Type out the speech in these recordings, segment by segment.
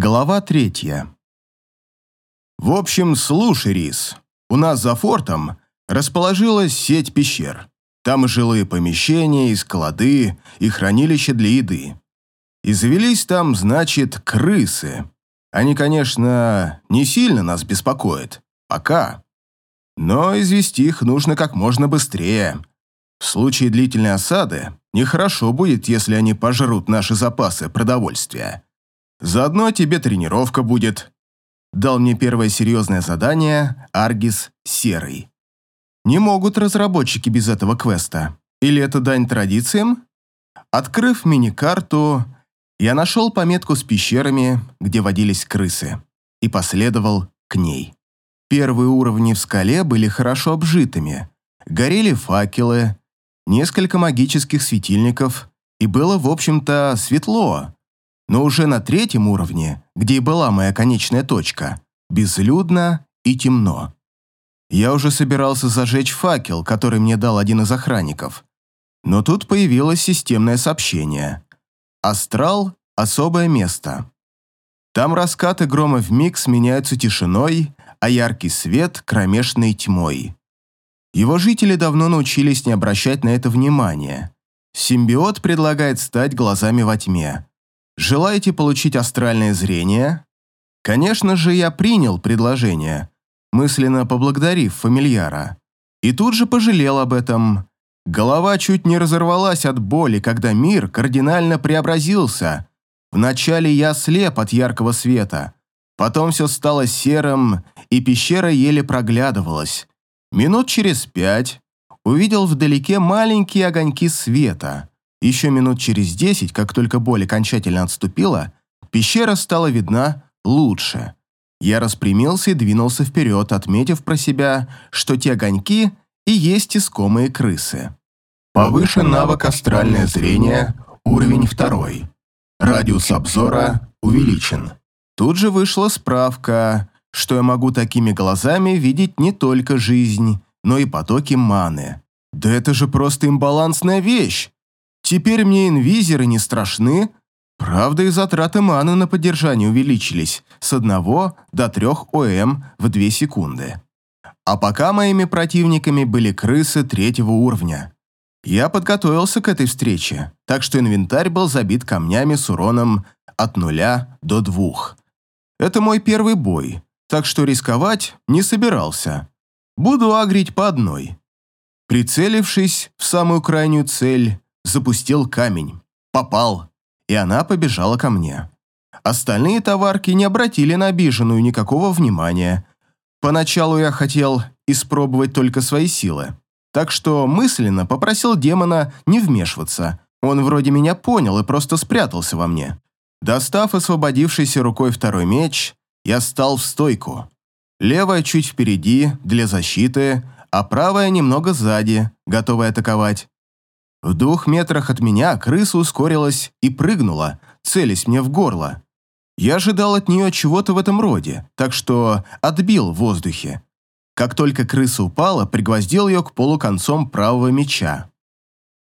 Глава третья. В общем, слушай, Рис, у нас за фортом расположилась сеть пещер. Там и жилые помещения, и склады, и хранилища для еды. И завелись там, значит, крысы. Они, конечно, не сильно нас беспокоят. Пока. Но извести их нужно как можно быстрее. В случае длительной осады нехорошо будет, если они пожрут наши запасы продовольствия. Заодно тебе тренировка будет. Дал мне первое серьезное задание Аргис Серый. Не могут разработчики без этого квеста. Или это дань традициям? Открыв мини-карту, я нашел пометку с пещерами, где водились крысы, и последовал к ней. Первые уровни в скале были хорошо обжитыми. Горели факелы, несколько магических светильников, и было, в общем-то, светло, но уже на третьем уровне, где и была моя конечная точка, безлюдно и темно. Я уже собирался зажечь факел, который мне дал один из охранников. Но тут появилось системное сообщение. «Астрал – особое место». Там раскаты грома в миг сменяются тишиной, а яркий свет – кромешной тьмой. Его жители давно научились не обращать на это внимания. Симбиот предлагает стать глазами во тьме. Желаете получить астральное зрение? Конечно же, я принял предложение, мысленно поблагодарив фамильяра. И тут же пожалел об этом. Голова чуть не разорвалась от боли, когда мир кардинально преобразился. Вначале я слеп от яркого света, потом все стало серым, и пещера еле проглядывалась. Минут через пять увидел вдалеке маленькие огоньки света. Еще минут через десять, как только боль окончательно отступила, пещера стала видна лучше. Я распрямился и двинулся вперед, отметив про себя, что те огоньки и есть искомые крысы. Повышен навык астральное зрение, уровень второй. Радиус обзора увеличен. Тут же вышла справка, что я могу такими глазами видеть не только жизнь, но и потоки маны. Да это же просто имбалансная вещь! Теперь мне инвизеры не страшны. Правда, и затраты маны на поддержание увеличились с 1 до 3 ОМ в 2 секунды. А пока моими противниками были крысы третьего уровня. Я подготовился к этой встрече, так что инвентарь был забит камнями с уроном от 0 до 2. Это мой первый бой, так что рисковать не собирался. Буду агрить по одной. Прицелившись в самую крайнюю цель, запустил камень. Попал. И она побежала ко мне. Остальные товарки не обратили на обиженную никакого внимания. Поначалу я хотел испробовать только свои силы. Так что мысленно попросил демона не вмешиваться. Он вроде меня понял и просто спрятался во мне. Достав освободившейся рукой второй меч, я стал в стойку. Левая чуть впереди, для защиты, а правая немного сзади, готовая атаковать. В двух метрах от меня крыса ускорилась и прыгнула, целясь мне в горло. Я ожидал от нее чего-то в этом роде, так что отбил в воздухе. Как только крыса упала, пригвоздил ее к полу концом правого меча.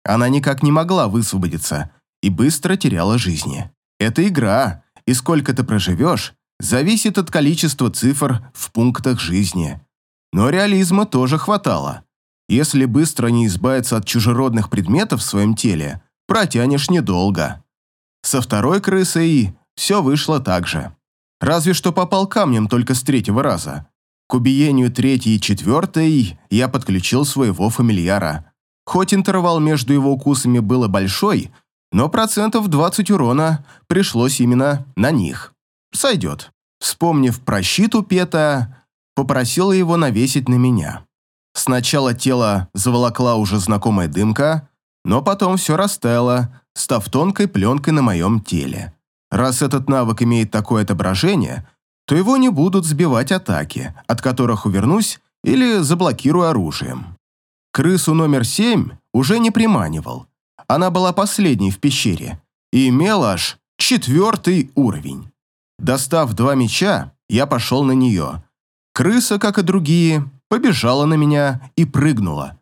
Она никак не могла высвободиться и быстро теряла жизни. Это игра, и сколько ты проживешь, зависит от количества цифр в пунктах жизни. Но реализма тоже хватало. Если быстро не избавиться от чужеродных предметов в своем теле, протянешь недолго. Со второй крысой все вышло так же. Разве что попал камнем только с третьего раза. К убиению третьей и четвертой я подключил своего фамильяра. Хоть интервал между его укусами был большой, но процентов 20 урона пришлось именно на них. Сойдет. Вспомнив про щит Пета, попросил его навесить на меня. Сначала тело заволокла уже знакомая дымка, но потом все растаяло, став тонкой пленкой на моем теле. Раз этот навык имеет такое отображение, то его не будут сбивать атаки, от которых увернусь или заблокирую оружием. Крысу номер семь уже не приманивал. Она была последней в пещере и имела аж четвертый уровень. Достав два меча, я пошел на нее. Крыса, как и другие, побежала на меня и прыгнула.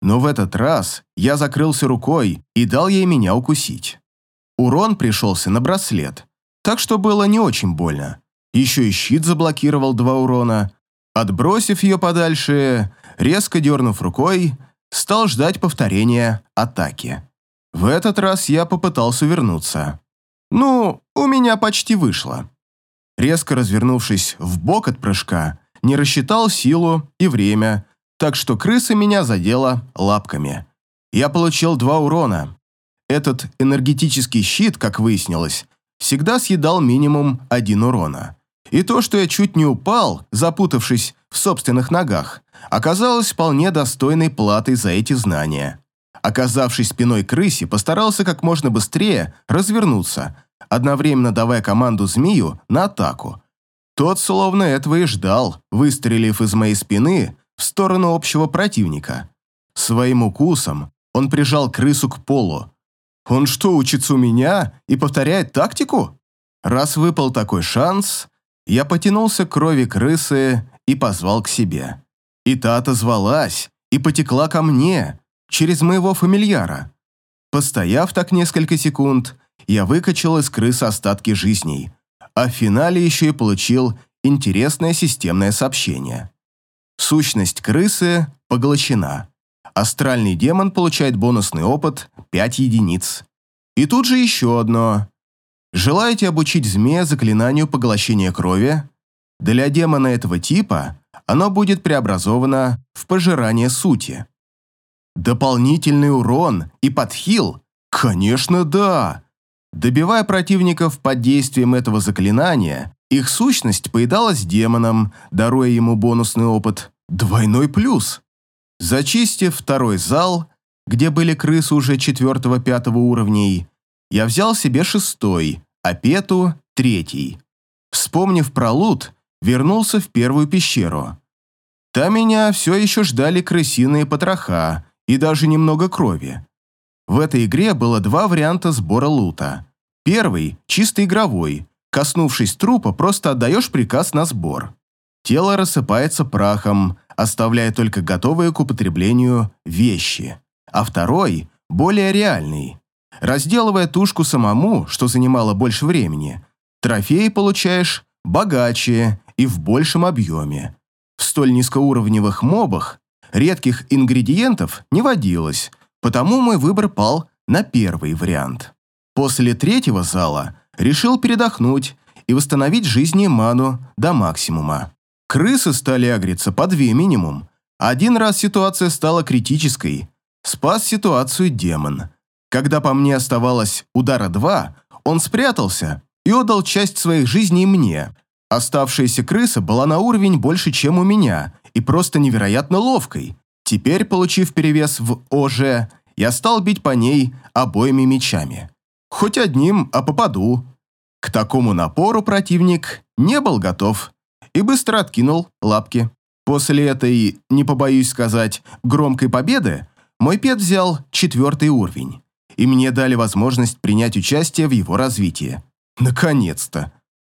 Но в этот раз я закрылся рукой и дал ей меня укусить. Урон пришелся на браслет, так что было не очень больно. Еще и щит заблокировал два урона. Отбросив ее подальше, резко дернув рукой, стал ждать повторения атаки. В этот раз я попытался вернуться. Ну, у меня почти вышло. Резко развернувшись в бок от прыжка, не рассчитал силу и время, так что крыса меня задела лапками. Я получил два урона. Этот энергетический щит, как выяснилось, всегда съедал минимум один урона. И то, что я чуть не упал, запутавшись в собственных ногах, оказалось вполне достойной платой за эти знания. Оказавшись спиной крысе, постарался как можно быстрее развернуться, одновременно давая команду змею на атаку. Тот словно этого и ждал, выстрелив из моей спины в сторону общего противника. Своим укусом он прижал крысу к полу. Он что, учится у меня и повторяет тактику? Раз выпал такой шанс, я потянулся к крови крысы и позвал к себе. И та отозвалась и потекла ко мне, через моего фамильяра. Постояв так несколько секунд, я выкачал из крысы остатки жизней, а в финале еще и получил интересное системное сообщение. Сущность крысы поглощена. Астральный демон получает бонусный опыт 5 единиц. И тут же еще одно. Желаете обучить змея заклинанию поглощения крови? Для демона этого типа оно будет преобразовано в пожирание сути. Дополнительный урон и подхил? Конечно, да. Добивая противников под действием этого заклинания, их сущность поедалась демоном, даруя ему бонусный опыт. Двойной плюс. Зачистив второй зал, где были крысы уже четвертого-пятого уровней, я взял себе шестой, а Пету – третий. Вспомнив про лут, вернулся в первую пещеру. Там меня все еще ждали крысиные потроха и даже немного крови. В этой игре было два варианта сбора лута. Первый – чисто игровой. Коснувшись трупа, просто отдаешь приказ на сбор. Тело рассыпается прахом, оставляя только готовые к употреблению вещи. А второй – более реальный. Разделывая тушку самому, что занимало больше времени, трофеи получаешь богаче и в большем объеме. В столь низкоуровневых мобах редких ингредиентов не водилось, потому мой выбор пал на первый вариант. После третьего зала решил передохнуть и восстановить жизни ману до максимума. Крысы стали агриться по две минимум. Один раз ситуация стала критической. Спас ситуацию демон. Когда по мне оставалось удара два, он спрятался и отдал часть своих жизней мне – Оставшаяся крыса была на уровень больше, чем у меня, и просто невероятно ловкой. Теперь, получив перевес в ОЖ, я стал бить по ней обоими мечами. Хоть одним, а попаду. К такому напору противник не был готов и быстро откинул лапки. После этой, не побоюсь сказать, громкой победы, мой пет взял четвертый уровень, и мне дали возможность принять участие в его развитии. Наконец-то!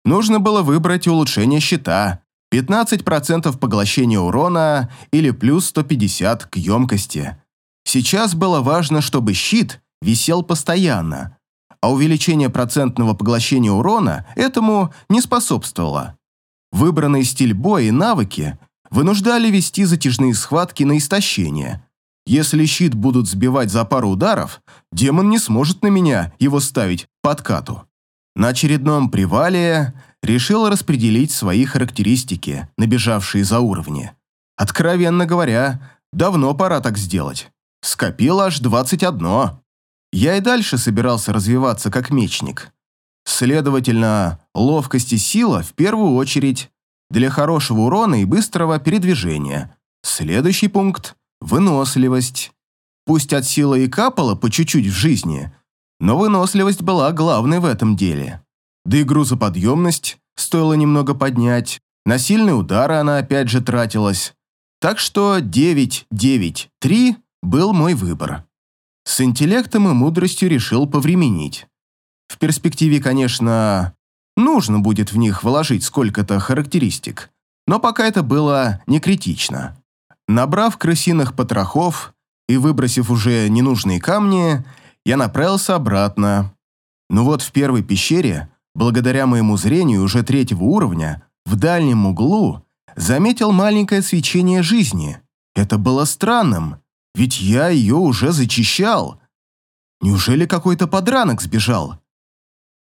Нужно было выбрать улучшение щита, 15% поглощения урона или плюс 150 к емкости. Сейчас было важно, чтобы щит висел постоянно, а увеличение процентного поглощения урона этому не способствовало. Выбранный стиль боя и навыки вынуждали вести затяжные схватки на истощение. Если щит будут сбивать за пару ударов, демон не сможет на меня его ставить подкату. На очередном привале решил распределить свои характеристики, набежавшие за уровни. Откровенно говоря, давно пора так сделать. Скопил аж 21. Я и дальше собирался развиваться как мечник. Следовательно, ловкость и сила в первую очередь для хорошего урона и быстрого передвижения. Следующий пункт – выносливость. Пусть от силы и капало по чуть-чуть в жизни, но выносливость была главной в этом деле. Да и грузоподъемность стоило немного поднять, на сильные удары она опять же тратилась. Так что 9-9-3 был мой выбор. С интеллектом и мудростью решил повременить. В перспективе, конечно, нужно будет в них вложить сколько-то характеристик, но пока это было не критично. Набрав крысиных потрохов и выбросив уже ненужные камни, я направился обратно. Но вот в первой пещере благодаря моему зрению уже третьего уровня, в дальнем углу заметил маленькое свечение жизни. Это было странным, ведь я ее уже зачищал. Неужели какой-то подранок сбежал?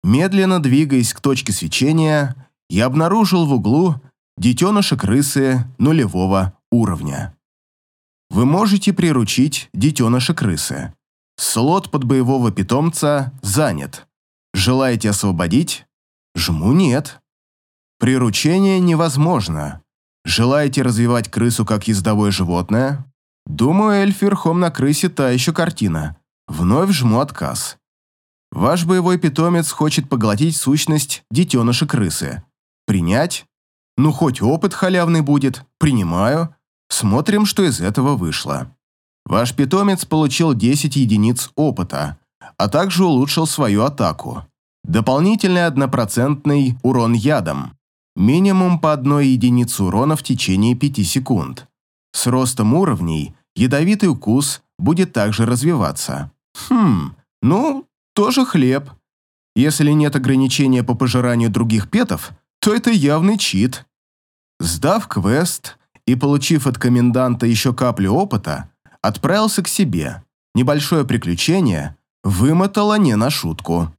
Медленно двигаясь к точке свечения, я обнаружил в углу детеныша крысы нулевого уровня. Вы можете приручить детеныша крысы. Слот под боевого питомца занят. Желаете освободить? Жму «нет». Приручение невозможно. Желаете развивать крысу как ездовое животное? Думаю, эльф верхом на крысе та еще картина. Вновь жму отказ. Ваш боевой питомец хочет поглотить сущность детеныша крысы. Принять? Ну, хоть опыт халявный будет. Принимаю. Смотрим, что из этого вышло. Ваш питомец получил 10 единиц опыта, а также улучшил свою атаку. Дополнительный однопроцентный урон ядом. Минимум по одной единице урона в течение 5 секунд. С ростом уровней ядовитый укус будет также развиваться. Хм, ну, тоже хлеб. Если нет ограничения по пожиранию других петов, то это явный чит. Сдав квест и получив от коменданта еще каплю опыта, отправился к себе. Небольшое приключение вымотало не на шутку.